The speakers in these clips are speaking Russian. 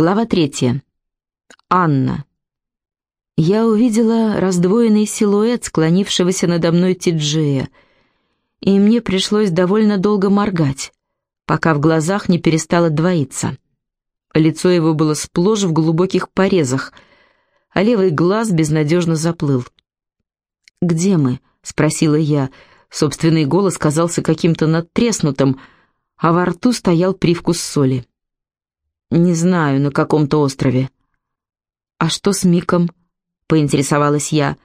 Глава третья. Анна. Я увидела раздвоенный силуэт склонившегося надо мной Тиджея, и мне пришлось довольно долго моргать, пока в глазах не перестало двоиться. Лицо его было сплошь в глубоких порезах, а левый глаз безнадежно заплыл. «Где мы?» — спросила я. Собственный голос казался каким-то надтреснутым, а во рту стоял привкус соли. «Не знаю, на каком-то острове». «А что с Миком?» — поинтересовалась я.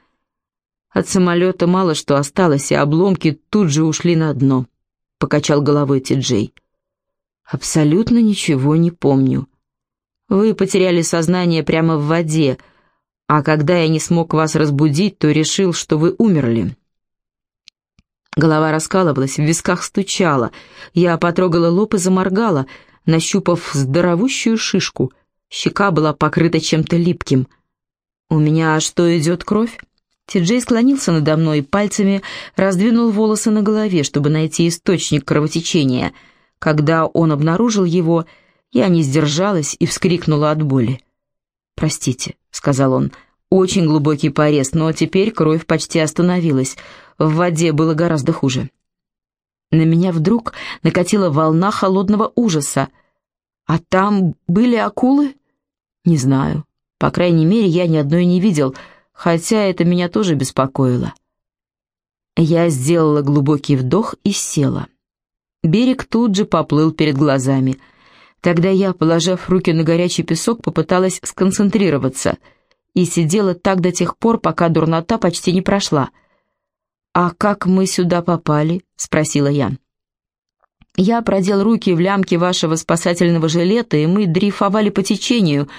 «От самолета мало что осталось, и обломки тут же ушли на дно», — покачал головой Ти-Джей. «Абсолютно ничего не помню. Вы потеряли сознание прямо в воде, а когда я не смог вас разбудить, то решил, что вы умерли». Голова раскалывалась, в висках стучала. Я потрогала лоб и заморгала — нащупав здоровущую шишку. Щека была покрыта чем-то липким. «У меня что, идет кровь?» Ти-Джей склонился надо мной пальцами раздвинул волосы на голове, чтобы найти источник кровотечения. Когда он обнаружил его, я не сдержалась и вскрикнула от боли. «Простите», — сказал он, — «очень глубокий порез, но теперь кровь почти остановилась. В воде было гораздо хуже». На меня вдруг накатила волна холодного ужаса. А там были акулы? Не знаю. По крайней мере, я ни одной не видел, хотя это меня тоже беспокоило. Я сделала глубокий вдох и села. Берег тут же поплыл перед глазами. Тогда я, положив руки на горячий песок, попыталась сконцентрироваться и сидела так до тех пор, пока дурнота почти не прошла — «А как мы сюда попали?» — спросила я. «Я продел руки в лямке вашего спасательного жилета, и мы дрейфовали по течению,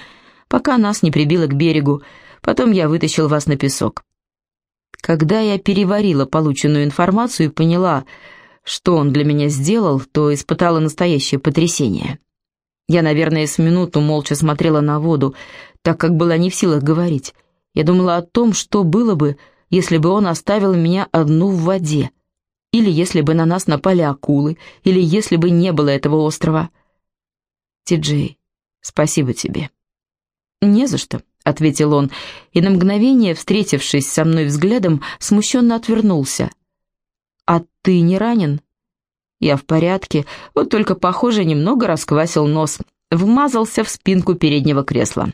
пока нас не прибило к берегу. Потом я вытащил вас на песок». Когда я переварила полученную информацию и поняла, что он для меня сделал, то испытала настоящее потрясение. Я, наверное, с минуту молча смотрела на воду, так как была не в силах говорить. Я думала о том, что было бы, если бы он оставил меня одну в воде, или если бы на нас напали акулы, или если бы не было этого острова. Ти-Джей, спасибо тебе. Не за что, ответил он, и на мгновение, встретившись со мной взглядом, смущенно отвернулся. А ты не ранен? Я в порядке, вот только, похоже, немного расквасил нос, вмазался в спинку переднего кресла.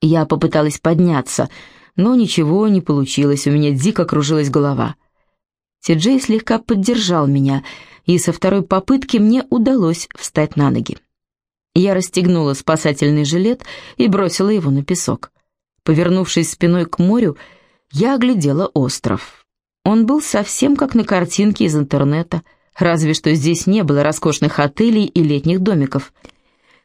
Я попыталась подняться, но ничего не получилось, у меня дико кружилась голова. Ти-Джей слегка поддержал меня, и со второй попытки мне удалось встать на ноги. Я расстегнула спасательный жилет и бросила его на песок. Повернувшись спиной к морю, я оглядела остров. Он был совсем как на картинке из интернета, разве что здесь не было роскошных отелей и летних домиков.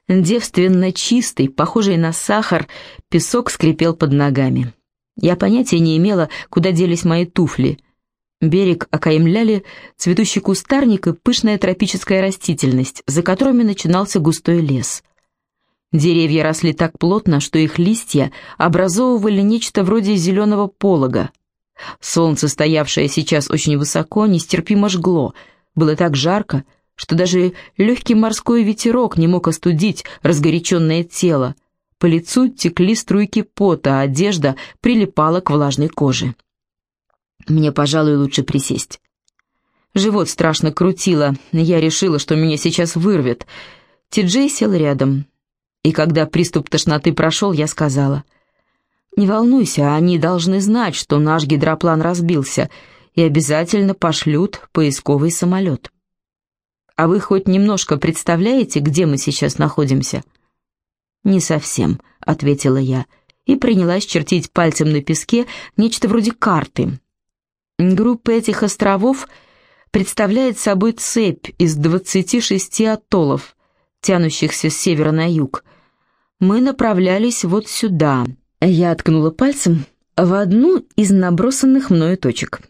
Девственно чистый, похожий на сахар, песок скрипел под ногами. Я понятия не имела, куда делись мои туфли. Берег окаймляли цветущий кустарник и пышная тропическая растительность, за которыми начинался густой лес. Деревья росли так плотно, что их листья образовывали нечто вроде зеленого полога. Солнце, стоявшее сейчас очень высоко, нестерпимо жгло. Было так жарко, что даже легкий морской ветерок не мог остудить разгоряченное тело, по лицу текли струйки пота, а одежда прилипала к влажной коже. Мне, пожалуй, лучше присесть. Живот страшно крутило, я решила, что меня сейчас вырвет. Ти-Джей сел рядом. И когда приступ тошноты прошел, я сказала, «Не волнуйся, они должны знать, что наш гидроплан разбился, и обязательно пошлют поисковый самолет». «А вы хоть немножко представляете, где мы сейчас находимся?» «Не совсем», — ответила я, и принялась чертить пальцем на песке нечто вроде карты. Группа этих островов представляет собой цепь из 26 атоллов, тянущихся с севера на юг. Мы направлялись вот сюда. Я ткнула пальцем в одну из набросанных мною точек.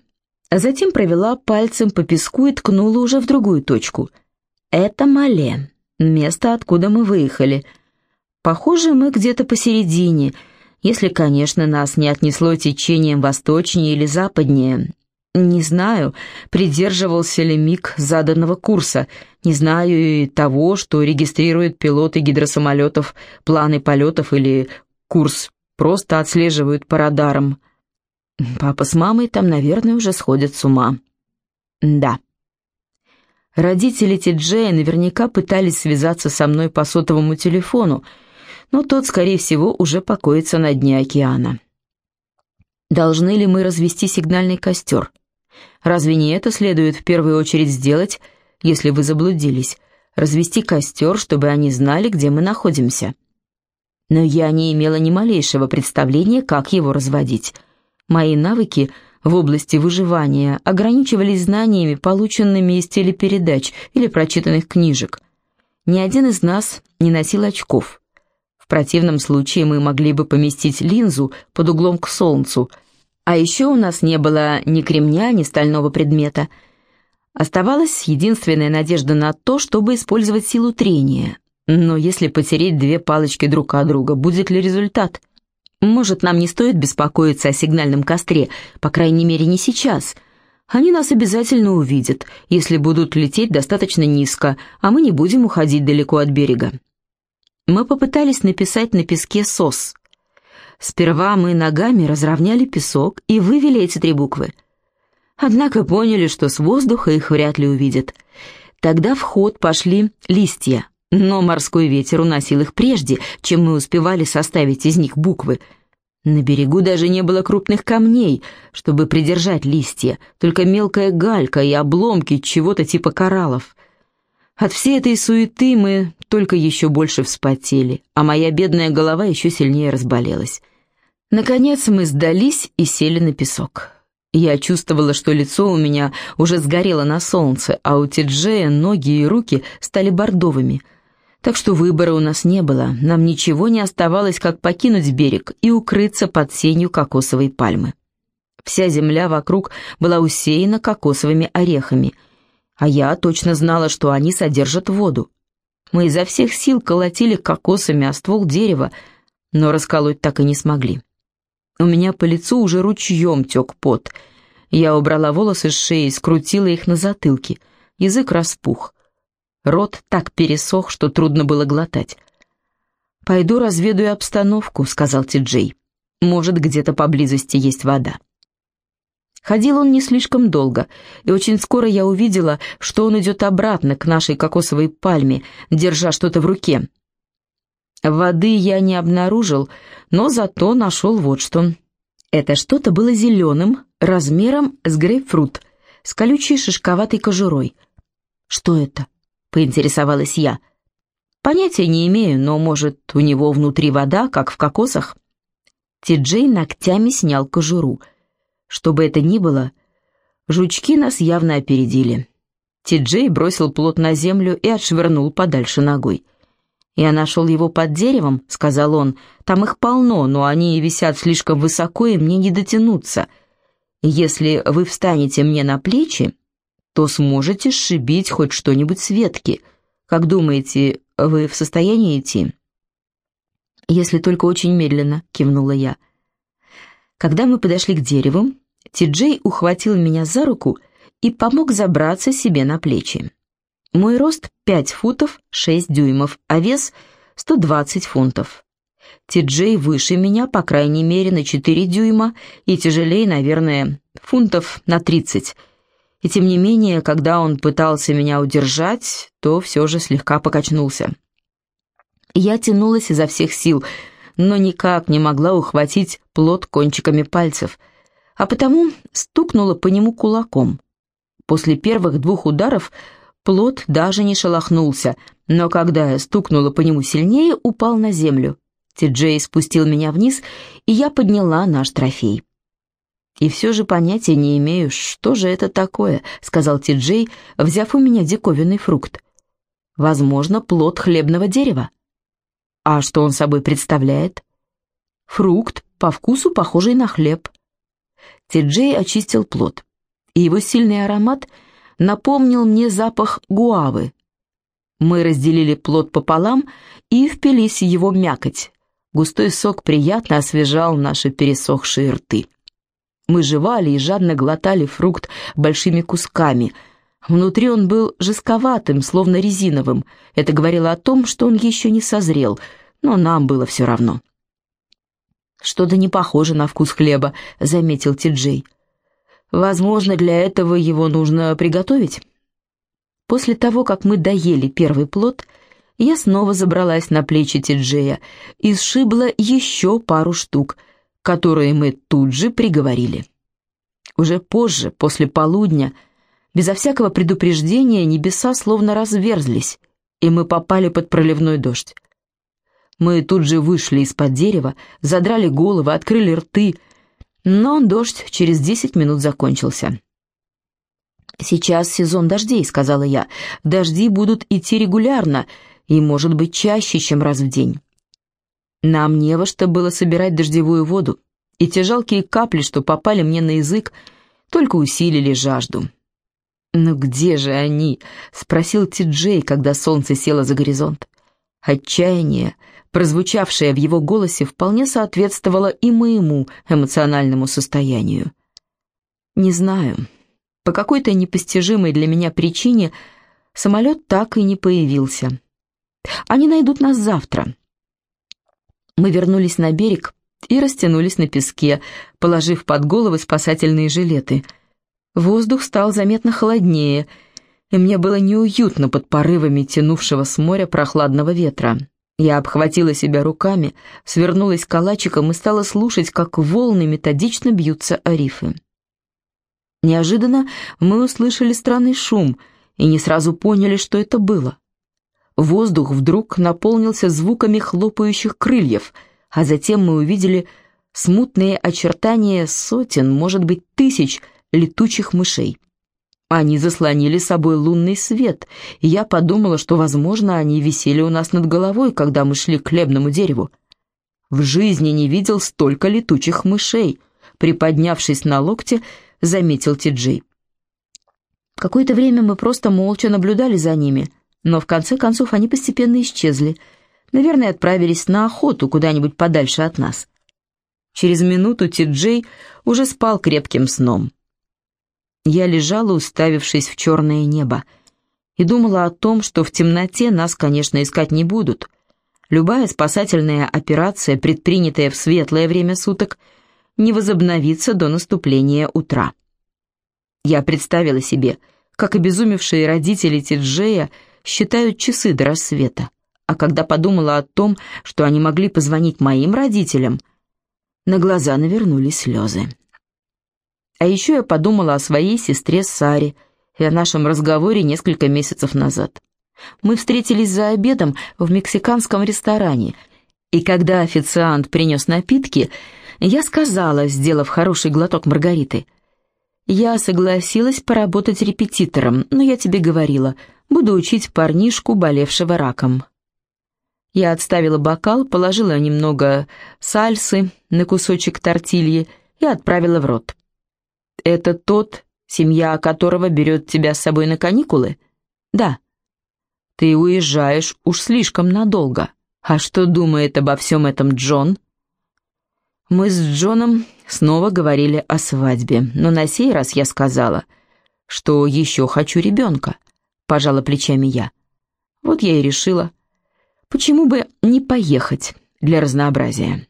Затем провела пальцем по песку и ткнула уже в другую точку. Это Мале, место, откуда мы выехали — Похоже, мы где-то посередине, если, конечно, нас не отнесло течением восточнее или западнее. Не знаю, придерживался ли Мик заданного курса. Не знаю и того, что регистрируют пилоты гидросамолетов, планы полетов или курс просто отслеживают по радарам. Папа с мамой там, наверное, уже сходят с ума. Да. Родители Ти-Джея наверняка пытались связаться со мной по сотовому телефону, но тот, скорее всего, уже покоится на дне океана. Должны ли мы развести сигнальный костер? Разве не это следует в первую очередь сделать, если вы заблудились? Развести костер, чтобы они знали, где мы находимся. Но я не имела ни малейшего представления, как его разводить. Мои навыки в области выживания ограничивались знаниями, полученными из телепередач или прочитанных книжек. Ни один из нас не носил очков. Противном случае мы могли бы поместить линзу под углом к солнцу – а еще у нас не было ни кремня, ни стального предмета. Оставалась единственная надежда на то, чтобы использовать силу трения. Но если потереть две палочки друг от друга, будет ли результат? Может, нам не стоит беспокоиться о сигнальном костре, по крайней мере, не сейчас. Они нас обязательно увидят, если будут лететь достаточно низко, а мы не будем уходить далеко от берега. Мы попытались написать на песке «СОС», Сперва мы ногами разровняли песок и вывели эти три буквы. Однако поняли, что с воздуха их вряд ли увидят. Тогда в ход пошли листья, но морской ветер уносил их прежде, чем мы успевали составить из них буквы. На берегу даже не было крупных камней, чтобы придержать листья, только мелкая галька и обломки чего-то типа кораллов. От всей этой суеты мы только еще больше вспотели, а моя бедная голова еще сильнее разболелась. Наконец мы сдались и сели на песок. Я чувствовала, что лицо у меня уже сгорело на солнце, а у Тиджея ноги и руки стали бордовыми. Так что выбора у нас не было, нам ничего не оставалось, как покинуть берег и укрыться под сенью кокосовой пальмы. Вся земля вокруг была усеяна кокосовыми орехами, а я точно знала, что они содержат воду. Мы изо всех сил колотили кокосами о ствол дерева, но расколоть так и не смогли. У меня по лицу уже ручьем тек пот. Я убрала волосы с шеи, скрутила их на затылке. Язык распух. Рот так пересох, что трудно было глотать. «Пойду разведаю обстановку», — сказал Ти-Джей. «Может, где-то поблизости есть вода». Ходил он не слишком долго, и очень скоро я увидела, что он идет обратно к нашей кокосовой пальме, держа что-то в руке. Воды я не обнаружил, но зато нашел вот что. Это что-то было зеленым, размером с грейпфрут, с колючей шишковатой кожурой. «Что это?» — поинтересовалась я. «Понятия не имею, но, может, у него внутри вода, как в кокосах?» Ти-Джей ногтями снял кожуру. Что бы это ни было, жучки нас явно опередили. Ти-Джей бросил плод на землю и отшвырнул подальше ногой. «Я нашел его под деревом», — сказал он. «Там их полно, но они висят слишком высоко, и мне не дотянуться. Если вы встанете мне на плечи, то сможете сшибить хоть что-нибудь с ветки. Как думаете, вы в состоянии идти?» «Если только очень медленно», — кивнула я. Когда мы подошли к дереву, Ти-Джей ухватил меня за руку и помог забраться себе на плечи. Мой рост 5 футов 6 дюймов, а вес 120 фунтов. Ти-Джей выше меня, по крайней мере, на 4 дюйма и тяжелее, наверное, фунтов на 30. И тем не менее, когда он пытался меня удержать, то все же слегка покачнулся. Я тянулась изо всех сил, но никак не могла ухватить плод кончиками пальцев, а потому стукнула по нему кулаком. После первых двух ударов Плод даже не шелохнулся, но когда я стукнула по нему сильнее, упал на землю. Ти-Джей спустил меня вниз, и я подняла наш трофей. «И все же понятия не имею, что же это такое», — сказал Ти-Джей, взяв у меня диковинный фрукт. «Возможно, плод хлебного дерева». «А что он собой представляет?» «Фрукт, по вкусу похожий на хлеб». Ти-Джей очистил плод, и его сильный аромат — напомнил мне запах гуавы. Мы разделили плод пополам и впились в его мякоть. Густой сок приятно освежал наши пересохшие рты. Мы жевали и жадно глотали фрукт большими кусками. Внутри он был жестковатым, словно резиновым. Это говорило о том, что он еще не созрел, но нам было все равно. «Что-то не похоже на вкус хлеба», — заметил Ти-Джей. «Возможно, для этого его нужно приготовить». После того, как мы доели первый плод, я снова забралась на плечи Ти-Джея и сшибла еще пару штук — которые мы тут же приговорили. Уже позже, после полудня, безо всякого предупреждения небеса словно разверзлись, и мы попали под проливной дождь. Мы тут же вышли из-под дерева, задрали головы, открыли рты, но дождь через десять минут закончился. «Сейчас сезон дождей», — сказала я. «Дожди будут идти регулярно и, может быть, чаще, чем раз в день». Нам не во что было собирать дождевую воду, и те жалкие капли, что попали мне на язык, только усилили жажду. «Ну где же они?» — спросил Ти-Джей, когда солнце село за горизонт. Отчаяние, прозвучавшее в его голосе, вполне соответствовало и моему эмоциональному состоянию. «Не знаю. По какой-то непостижимой для меня причине самолет так и не появился. Они найдут нас завтра. Мы вернулись на берег и растянулись на песке, положив под головы спасательные жилеты. Воздух стал заметно холоднее, и мне было неуютно под порывами тянувшего с моря прохладного ветра. Я обхватила себя руками, свернулась калачиком и стала слушать, как волны методично бьются о рифы. Неожиданно мы услышали странный шум и не сразу поняли, что это было. Воздух вдруг наполнился звуками хлопающих крыльев, а затем мы увидели смутные очертания сотен, может быть, тысяч летучих мышей. Они заслонили собой лунный свет, и я подумала, что, возможно, они висели у нас над головой, когда мы шли к хлебному дереву. В жизни не видел столько летучих мышей, приподнявшись на локте, заметил Ти-Джей. Какое-то время мы просто молча наблюдали за ними — но в конце концов они постепенно исчезли. Наверное, отправились на охоту куда-нибудь подальше от нас. Через минуту Ти-Джей уже спал крепким сном. Я лежала, уставившись в черное небо, и думала о том, что в темноте нас, конечно, искать не будут. Любая спасательная операция, предпринятая в светлое время суток, не возобновится до наступления утра. Я представила себе, как обезумевшие родители Ти-Джея считают часы до рассвета. А когда подумала о том, что они могли позвонить моим родителям, на глаза навернулись слезы. А еще я подумала о своей сестре Саре и о нашем разговоре несколько месяцев назад. Мы встретились за обедом в мексиканском ресторане, и когда официант принес напитки, я сказала, сделав хороший глоток Маргариты, «Я согласилась поработать репетитором, но я тебе говорила, Буду учить парнишку, болевшего раком. Я отставила бокал, положила немного сальсы на кусочек тортильи и отправила в рот. «Это тот, семья которого берет тебя с собой на каникулы?» «Да». «Ты уезжаешь уж слишком надолго. А что думает обо всем этом Джон?» Мы с Джоном снова говорили о свадьбе, но на сей раз я сказала, что еще хочу ребенка пожала плечами я. Вот я и решила, почему бы не поехать для разнообразия.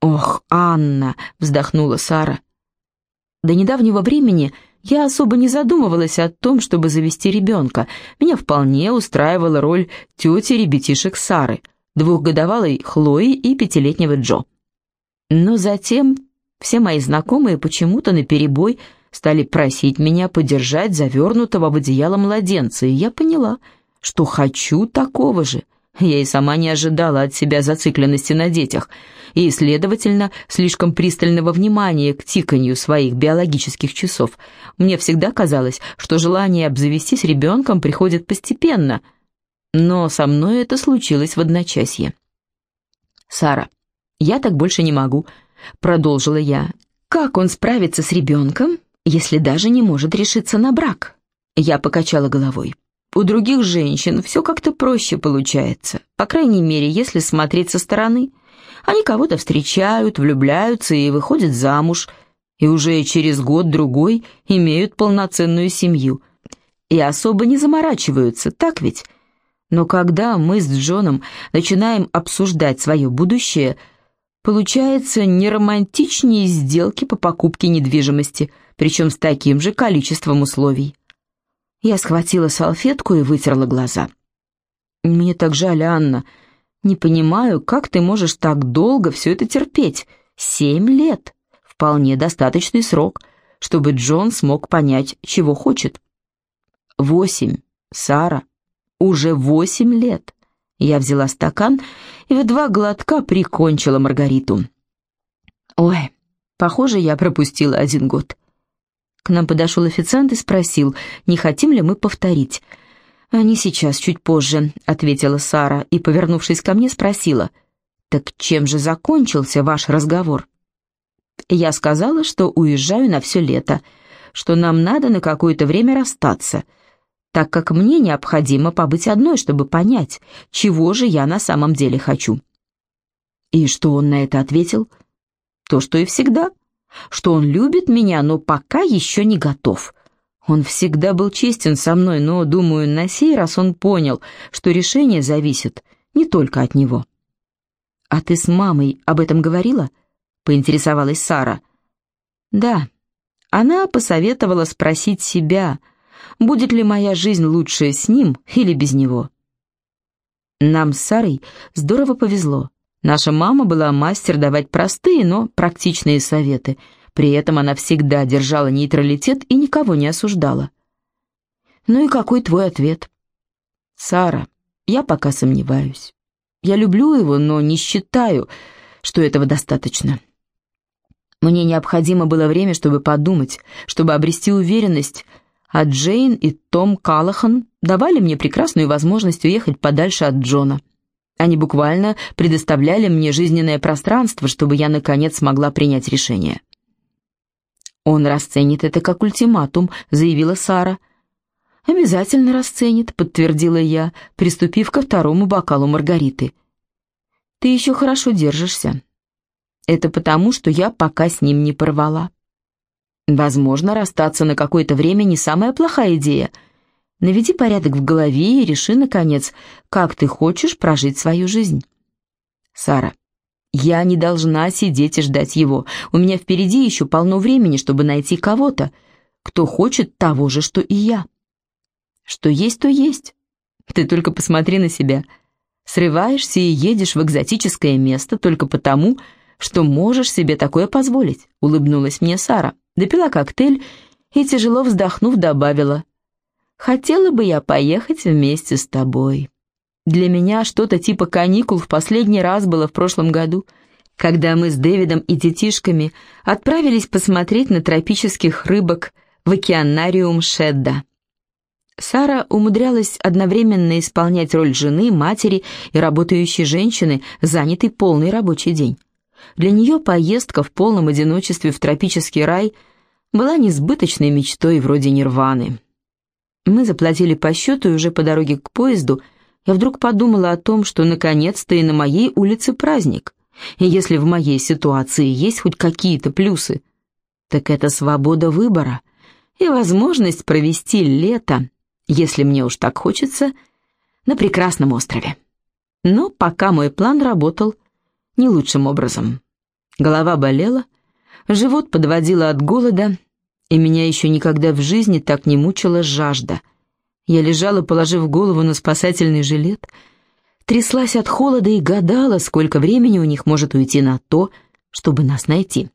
«Ох, Анна!» — вздохнула Сара. До недавнего времени я особо не задумывалась о том, чтобы завести ребенка. Меня вполне устраивала роль тети ребятишек Сары, двухгодовалой Хлои и пятилетнего Джо. Но затем все мои знакомые почему-то наперебой стали просить меня подержать завернутого в одеяло младенца, и я поняла, что хочу такого же. Я и сама не ожидала от себя зацикленности на детях и, следовательно, слишком пристального внимания к тиканью своих биологических часов. Мне всегда казалось, что желание обзавестись ребенком приходит постепенно, но со мной это случилось в одночасье. «Сара, я так больше не могу», — продолжила я. «Как он справится с ребенком, если даже не может решиться на брак?» Я покачала головой. «У других женщин все как-то проще получается, по крайней мере, если смотреть со стороны. Они кого-то встречают, влюбляются и выходят замуж. и уже через год-другой имеют полноценную семью. И особо не заморачиваются, так ведь? Но когда мы с Джоном начинаем обсуждать свое будущее, получается неромантичнее сделки по покупке недвижимости, причем с таким же количеством условий. Я схватила салфетку и вытерла глаза. «Мне так жаль, Анна. Не понимаю, как ты можешь так долго все это терпеть? Семь лет. Вполне достаточный срок, чтобы Джон смог понять, чего хочет. Восемь, Сара. Уже восемь лет. Я взяла стакан и в два глотка прикончила Маргариту. Ой, похоже, я пропустила один год. К нам подошел официант и спросил, не хотим ли мы повторить. «А «Не сейчас, чуть позже», — ответила Сара и, повернувшись ко мне, спросила, «Так чем же закончился ваш разговор?» Я сказала, что уезжаю на все лето, что нам надо на какое-то время расстаться, так как мне необходимо побыть одной, чтобы понять, чего же я на самом деле хочу. И что он на это ответил? То, что и всегда, что он любит меня, но пока еще не готов. Он всегда был честен со мной, но, думаю, на сей раз он понял, что решение зависит не только от него. «А ты с мамой об этом говорила?» — поинтересовалась Сара. «Да». Она посоветовала спросить себя, будет ли моя жизнь лучше с ним или без него. Нам с Сарой здорово повезло. Наша мама была мастер давать простые, но практичные советы — при этом она всегда держала нейтралитет и никого не осуждала. «Ну и какой твой ответ?» «Сара, я пока сомневаюсь. Я люблю его, но не считаю, что этого достаточно. Мне необходимо было время, чтобы подумать, чтобы обрести уверенность, а Джейн и Том Калахан давали мне прекрасную возможность уехать подальше от Джона. Они буквально предоставляли мне жизненное пространство, чтобы я, наконец, смогла принять решение. «Он расценит это как ультиматум», — заявила Сара. «Обязательно расценит», — подтвердила я, приступив ко второму бокалу Маргариты. «Ты еще хорошо держишься. Это потому, что я пока с ним не порвала. Возможно, расстаться на какое-то время не самая плохая идея. Наведи порядок в голове и реши, наконец, как ты хочешь прожить свою жизнь». «Сара, я не должна сидеть и ждать его. У меня впереди еще полно времени, чтобы найти кого-то, кто хочет того же, что и я. Что есть, то есть. Ты только посмотри на себя. Срываешься и едешь в экзотическое место только потому, что можешь себе такое позволить, улыбнулась мне Сара. Допила коктейль и, тяжело вздохнув, добавила. Хотела бы я поехать вместе с тобой. Для меня что-то типа каникул в последний раз было в прошлом году, когда мы с Дэвидом и детишками отправились посмотреть на тропических рыбок в океанариум Шедда. Сара умудрялась одновременно исполнять роль жены, матери и работающей женщины, занятой полный рабочий день. Для нее поездка в полном одиночестве в тропический рай была несбыточной мечтой вроде нирваны. Мы заплатили по счету и уже по дороге к поезду – я вдруг подумала о том, что наконец-то и на моей улице праздник. И если в моей ситуации есть хоть какие-то плюсы, так это свобода выбора и возможность провести лето, если мне уж так хочется, на прекрасном острове. Но пока мой план работал не лучшим образом. Голова болела, живот подводило от голода, и меня еще никогда в жизни так не мучила жажда — я лежала, положив голову на спасательный жилет, тряслась от холода и гадала, сколько времени у них может уйти на то, чтобы нас найти.